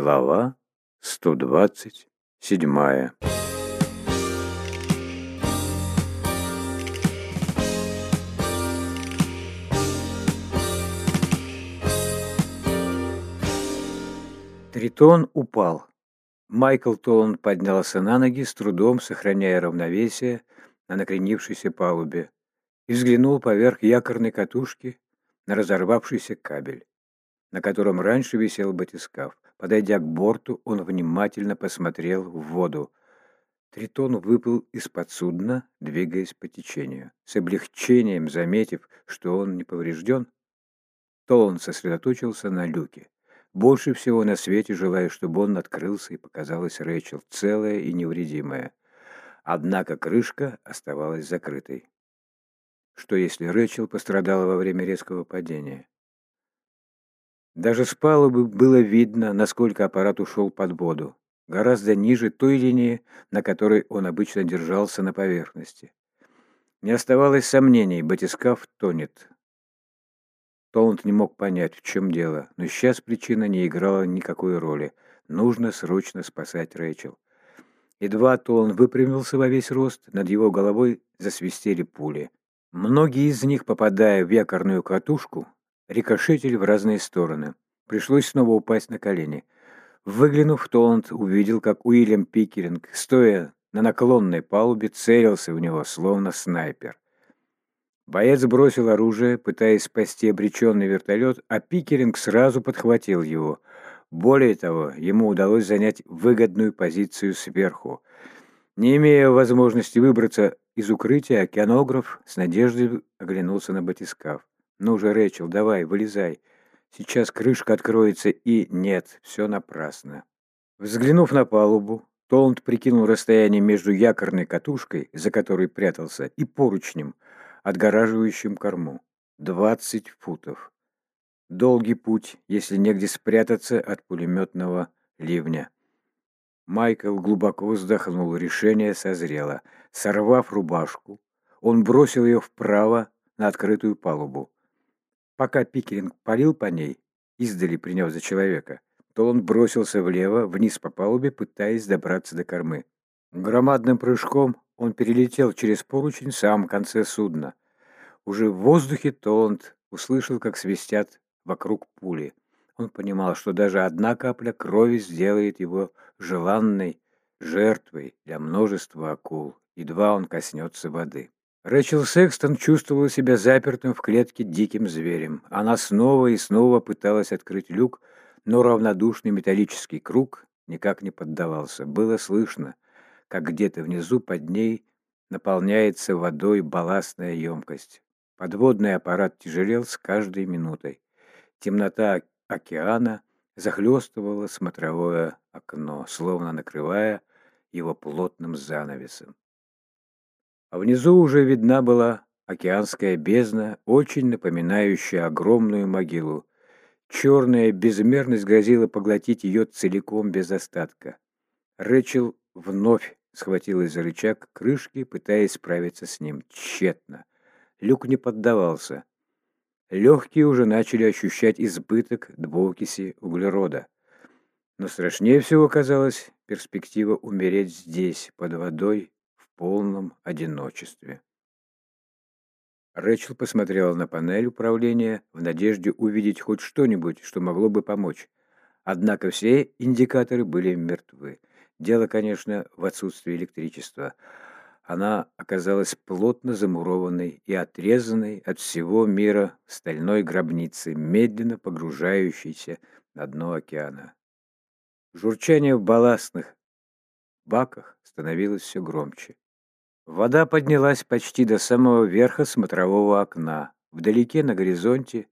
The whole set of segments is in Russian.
Глава 127 Тритон упал. Майкл Толланд поднялся на ноги, с трудом сохраняя равновесие на накренившейся палубе, и взглянул поверх якорной катушки на разорвавшийся кабель, на котором раньше висел батискаф. Подойдя к борту, он внимательно посмотрел в воду. Тритон выплыл из-под судна, двигаясь по течению. С облегчением заметив, что он не поврежден, Толланд сосредоточился на люке. Больше всего на свете желая, чтобы он открылся и показалась Рэйчел, целая и невредимая. Однако крышка оставалась закрытой. Что если Рэйчел пострадала во время резкого падения? Даже с палубы было видно, насколько аппарат ушел под воду, гораздо ниже той линии, на которой он обычно держался на поверхности. Не оставалось сомнений, батискаф тонет. Толланд не мог понять, в чем дело, но сейчас причина не играла никакой роли. Нужно срочно спасать Рэйчел. Едва Толланд выпрямился во весь рост, над его головой засвистели пули. Многие из них, попадая в якорную катушку, рикошетили в разные стороны. Пришлось снова упасть на колени. Выглянув, Толланд увидел, как Уильям Пикеринг, стоя на наклонной палубе, целился в него, словно снайпер. Боец бросил оружие, пытаясь спасти обреченный вертолет, а Пикеринг сразу подхватил его. Более того, ему удалось занять выгодную позицию сверху. Не имея возможности выбраться из укрытия, океанограф с надеждой оглянулся на батискаф. «Ну же, Рэчел, давай, вылезай. Сейчас крышка откроется и... Нет, все напрасно». Взглянув на палубу, Толланд прикинул расстояние между якорной катушкой, за которой прятался, и поручнем – отгораживающим корму. Двадцать футов. Долгий путь, если негде спрятаться от пулеметного ливня. Майкл глубоко вздохнул, решение созрело. Сорвав рубашку, он бросил ее вправо на открытую палубу. Пока Пикеринг парил по ней, издали приняв за человека, то он бросился влево, вниз по палубе, пытаясь добраться до кормы. Громадным прыжком он перелетел через поручень в самом конце судна. Уже в воздухе Толанд услышал, как свистят вокруг пули. Он понимал, что даже одна капля крови сделает его желанной жертвой для множества акул, едва он коснется воды. Рэчел Секстон чувствовала себя запертым в клетке диким зверем. Она снова и снова пыталась открыть люк, но равнодушный металлический круг никак не поддавался. Было слышно, как где-то внизу под ней наполняется водой балластная емкость. Подводный аппарат тяжелел с каждой минутой. Темнота океана захлестывала смотровое окно, словно накрывая его плотным занавесом. А внизу уже видна была океанская бездна, очень напоминающая огромную могилу. Черная безмерность грозила поглотить ее целиком без остатка. Рэчел вновь схватилась за рычаг крышки, пытаясь справиться с ним. Тщетно. Люк не поддавался. Легкие уже начали ощущать избыток двуокиси углерода. Но страшнее всего казалась перспектива умереть здесь, под водой, полном одиночестве. Рэчел посмотрела на панель управления в надежде увидеть хоть что-нибудь, что могло бы помочь. Однако все индикаторы были мертвы. Дело, конечно, в отсутствии электричества. Она оказалась плотно замурованной и отрезанной от всего мира стальной гробницы, медленно погружающейся на дно океана. Журчание в балластных баках становилось все громче. Вода поднялась почти до самого верха смотрового окна. Вдалеке на горизонте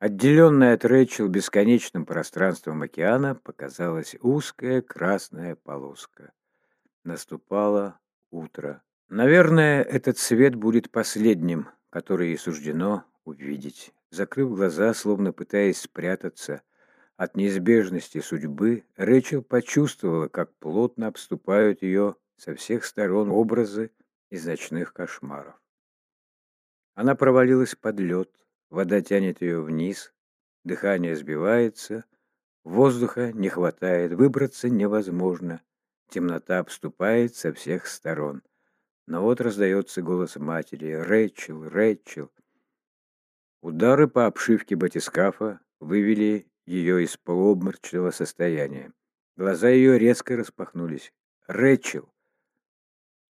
Отделенная от Рэйчел бесконечным пространством океана показалась узкая красная полоска. Наступало утро. Наверное, этот свет будет последним, который ей суждено увидеть. Закрыв глаза, словно пытаясь спрятаться от неизбежности судьбы, Рэйчел почувствовала, как плотно обступают ее со всех сторон образы из ночных кошмаров. Она провалилась под лед, Вода тянет ее вниз, дыхание сбивается, Воздуха не хватает, выбраться невозможно. Темнота обступает со всех сторон. Но вот раздается голос матери. «Рэчел, Рэчел!» Удары по обшивке батискафа вывели ее из полуобморочного состояния. Глаза ее резко распахнулись. «Рэчел!»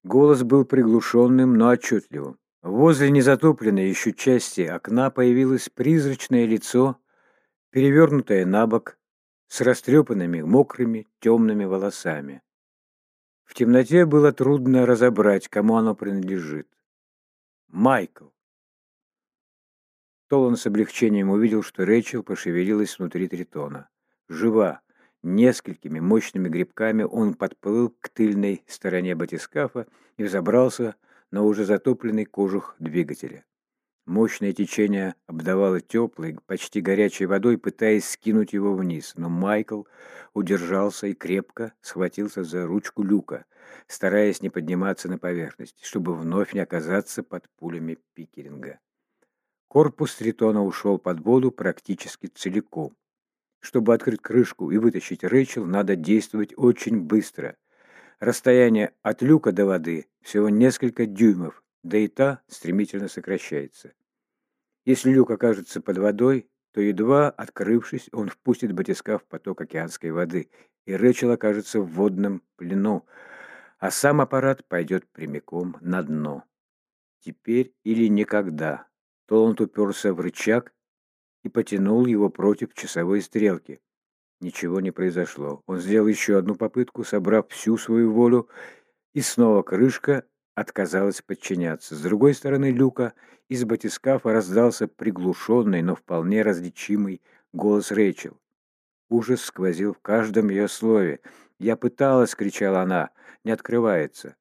Голос был приглушенным, но отчетливым. Возле незатопленной еще части окна появилось призрачное лицо, перевернутое на бок, с растрепанными, мокрыми, темными волосами. В темноте было трудно разобрать, кому оно принадлежит. Майкл. Толан с облегчением увидел, что Рэйчел пошевелилась внутри тритона. Жива. Несколькими мощными грибками он подплыл к тыльной стороне батискафа и взобрался на уже затопленный кожух двигателя. Мощное течение обдавало теплой, почти горячей водой, пытаясь скинуть его вниз, но Майкл удержался и крепко схватился за ручку люка, стараясь не подниматься на поверхность, чтобы вновь не оказаться под пулями Пикеринга. Корпус Тритона ушел под воду практически целиком. Чтобы открыть крышку и вытащить Рэйчел, надо действовать очень быстро. Расстояние от люка до воды всего несколько дюймов, да и та стремительно сокращается. Если люк окажется под водой, то едва открывшись, он впустит батиска в поток океанской воды, и Рэчел окажется в водном плену, а сам аппарат пойдет прямиком на дно. Теперь или никогда. Толланд уперся в рычаг и потянул его против часовой стрелки. Ничего не произошло. Он сделал еще одну попытку, собрав всю свою волю, и снова крышка отказалась подчиняться. С другой стороны люка из батискафа раздался приглушенный, но вполне различимый голос Рэйчел. Ужас сквозил в каждом ее слове. «Я пыталась!» — кричала она. «Не открывается!»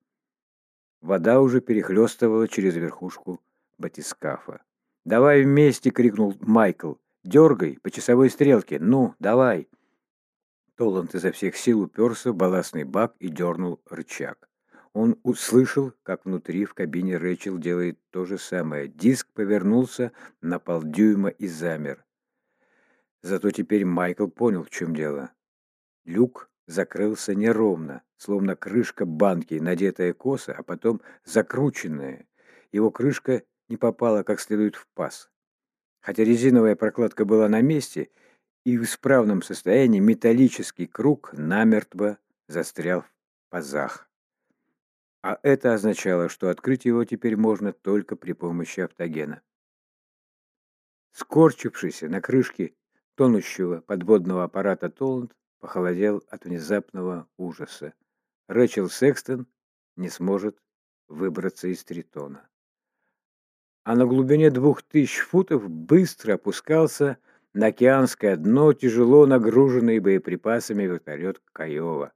Вода уже перехлестывала через верхушку батискафа. «Давай вместе!» — крикнул Майкл. «Дергай по часовой стрелке! Ну, давай!» Толланд изо всех сил уперся в балластный бак и дернул рычаг. Он услышал, как внутри в кабине Рэчел делает то же самое. Диск повернулся на полдюйма и замер. Зато теперь Майкл понял, в чем дело. Люк закрылся неровно, словно крышка банки, надетая косо, а потом закрученная. Его крышка не попала как следует в паз. Хотя резиновая прокладка была на месте и в исправном состоянии, металлический круг намертво застрял в пазах. А это означало, что открыть его теперь можно только при помощи автогена. Скорчившийся на крышке тонущего подводного аппарата Толланд похолодел от внезапного ужаса. Рэчел Секстон не сможет выбраться из Тритона. А на глубине двух тысяч футов быстро опускался на океанское дно тяжело нагруженный боеприпасами вертолет Каева.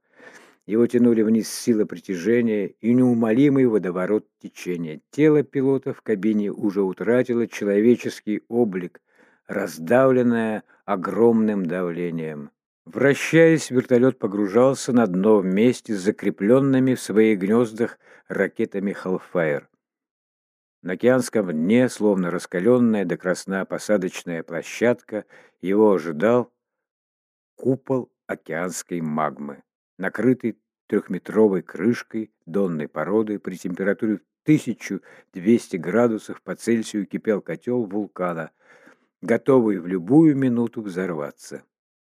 Его тянули вниз сила притяжения и неумолимый водоворот течения. Тело пилота в кабине уже утратило человеческий облик, раздавленное огромным давлением. Вращаясь, вертолет погружался на дно вместе с закрепленными в своих гнездах ракетами «Халфайр». На океанском дне, словно раскаленная до красна посадочная площадка, его ожидал купол океанской магмы накрытый трехметровой крышкой донной породы при температуре 1200 градусов по Цельсию кипел котел вулкана, готовый в любую минуту взорваться.